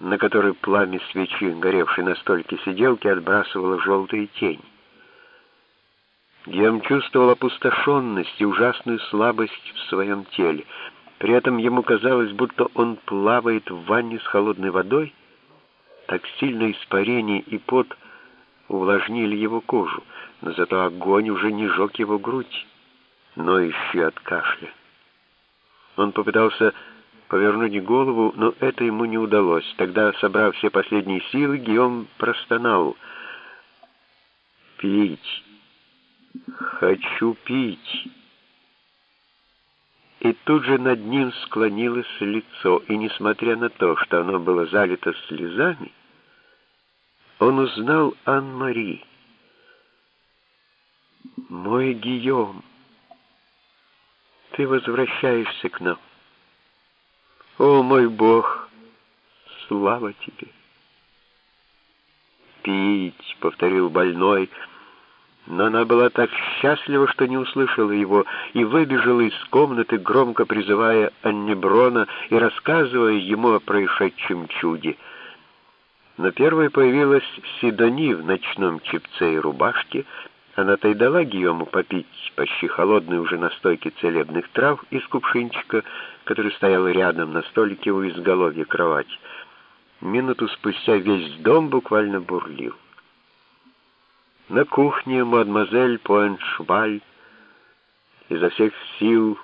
на которой пламя свечи, горевшей на стольке сиделки, отбрасывало желтую тень. Гиом чувствовал опустошенность и ужасную слабость в своем теле. При этом ему казалось, будто он плавает в ванне с холодной водой. Так сильно испарение и пот увлажнили его кожу, но зато огонь уже не жег его грудь, но еще от кашля. Он попытался повернуть голову, но это ему не удалось. Тогда, собрав все последние силы, Гиом простонал. «Пить! Хочу пить!» И тут же над ним склонилось лицо, и, несмотря на то, что оно было залито слезами, он узнал Ан-Мари. «Мой Гийом, ты возвращаешься к нам». О, мой Бог, слава тебе! Пить, повторил больной, но она была так счастлива, что не услышала его, и выбежала из комнаты, громко призывая Аннеброна и рассказывая ему о происшедшем чуде. Но первой появилась Сидони в ночном чепце и рубашке, она-то и дала Гийому попить почти холодной уже настойки целебных трав из кувшинчика, который стоял рядом на столике у изголовья кровати. Минуту спустя весь дом буквально бурлил. На кухне мадемуазель Пуэншваль изо всех сил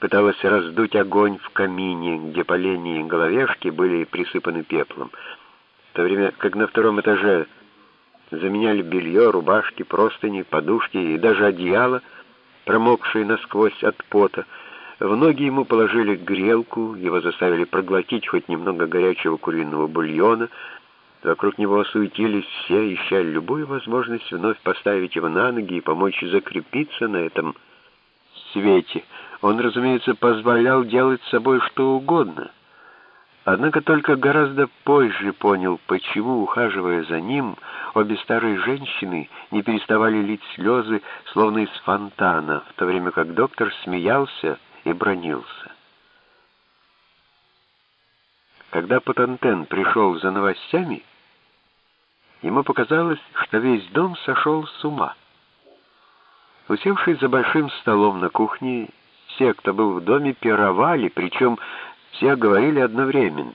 пыталась раздуть огонь в камине, где поленья и головешки были присыпаны пеплом, в то время как на втором этаже заменяли белье, рубашки, простыни, подушки и даже одеяло, промокшие насквозь от пота. В ноги ему положили грелку, его заставили проглотить хоть немного горячего куриного бульона. Вокруг него суетились все, ища любую возможность вновь поставить его на ноги и помочь закрепиться на этом свете. Он, разумеется, позволял делать с собой что угодно. Однако только гораздо позже понял, почему, ухаживая за ним, обе старые женщины не переставали лить слезы, словно из фонтана, в то время как доктор смеялся и бронился. Когда Патантен пришел за новостями, ему показалось, что весь дом сошел с ума. Усевшись за большим столом на кухне, все, кто был в доме, пировали, причем все говорили одновременно.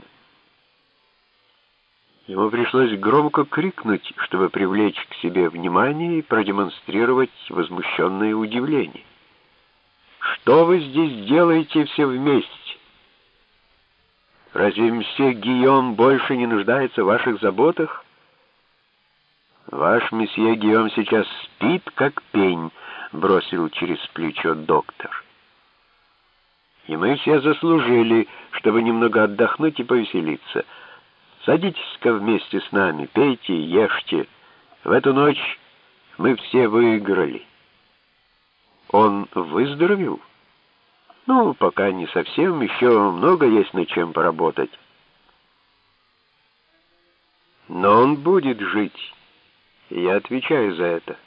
Ему пришлось громко крикнуть, чтобы привлечь к себе внимание и продемонстрировать возмущенное удивление. «Что вы здесь делаете все вместе? Разве мсье Гийом больше не нуждается в ваших заботах?» «Ваш месье Гийом сейчас спит, как пень», — бросил через плечо доктор. «И мы все заслужили, чтобы немного отдохнуть и повеселиться». Садитесь-ка вместе с нами, пейте ешьте. В эту ночь мы все выиграли. Он выздоровел? Ну, пока не совсем, еще много есть над чем поработать. Но он будет жить, и я отвечаю за это.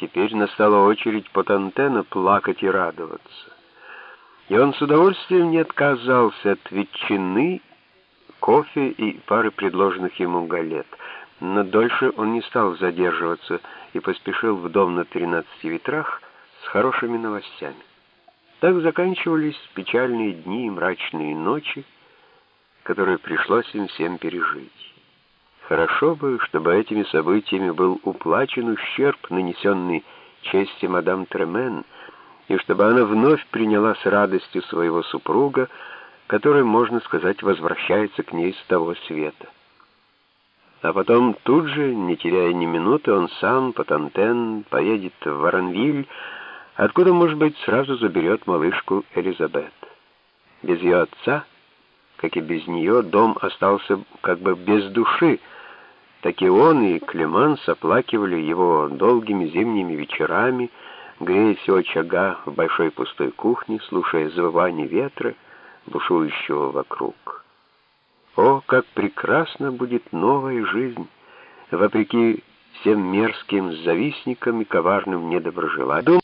Теперь настала очередь Потантена плакать и радоваться. И он с удовольствием не отказался от ветчины кофе и пары предложенных ему галет. Но дольше он не стал задерживаться и поспешил в дом на тринадцати ветрах с хорошими новостями. Так заканчивались печальные дни и мрачные ночи, которые пришлось им всем пережить. Хорошо бы, чтобы этими событиями был уплачен ущерб, нанесенный чести мадам Тремен, и чтобы она вновь приняла с радостью своего супруга, который, можно сказать, возвращается к ней с того света. А потом тут же, не теряя ни минуты, он сам, Патантен, поедет в Воронвиль, откуда, может быть, сразу заберет малышку Элизабет. Без ее отца, как и без нее, дом остался как бы без души, так и он и Клеманс оплакивали его долгими зимними вечерами, греясь у очага в большой пустой кухне, слушая завывание ветра, бушующего вокруг. О, как прекрасна будет новая жизнь, вопреки всем мерзким завистникам и коварным недоброжелателям.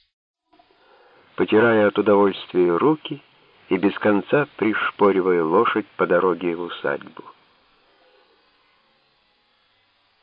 Потирая от удовольствия руки, и без конца пришпоривая лошадь по дороге в усадьбу.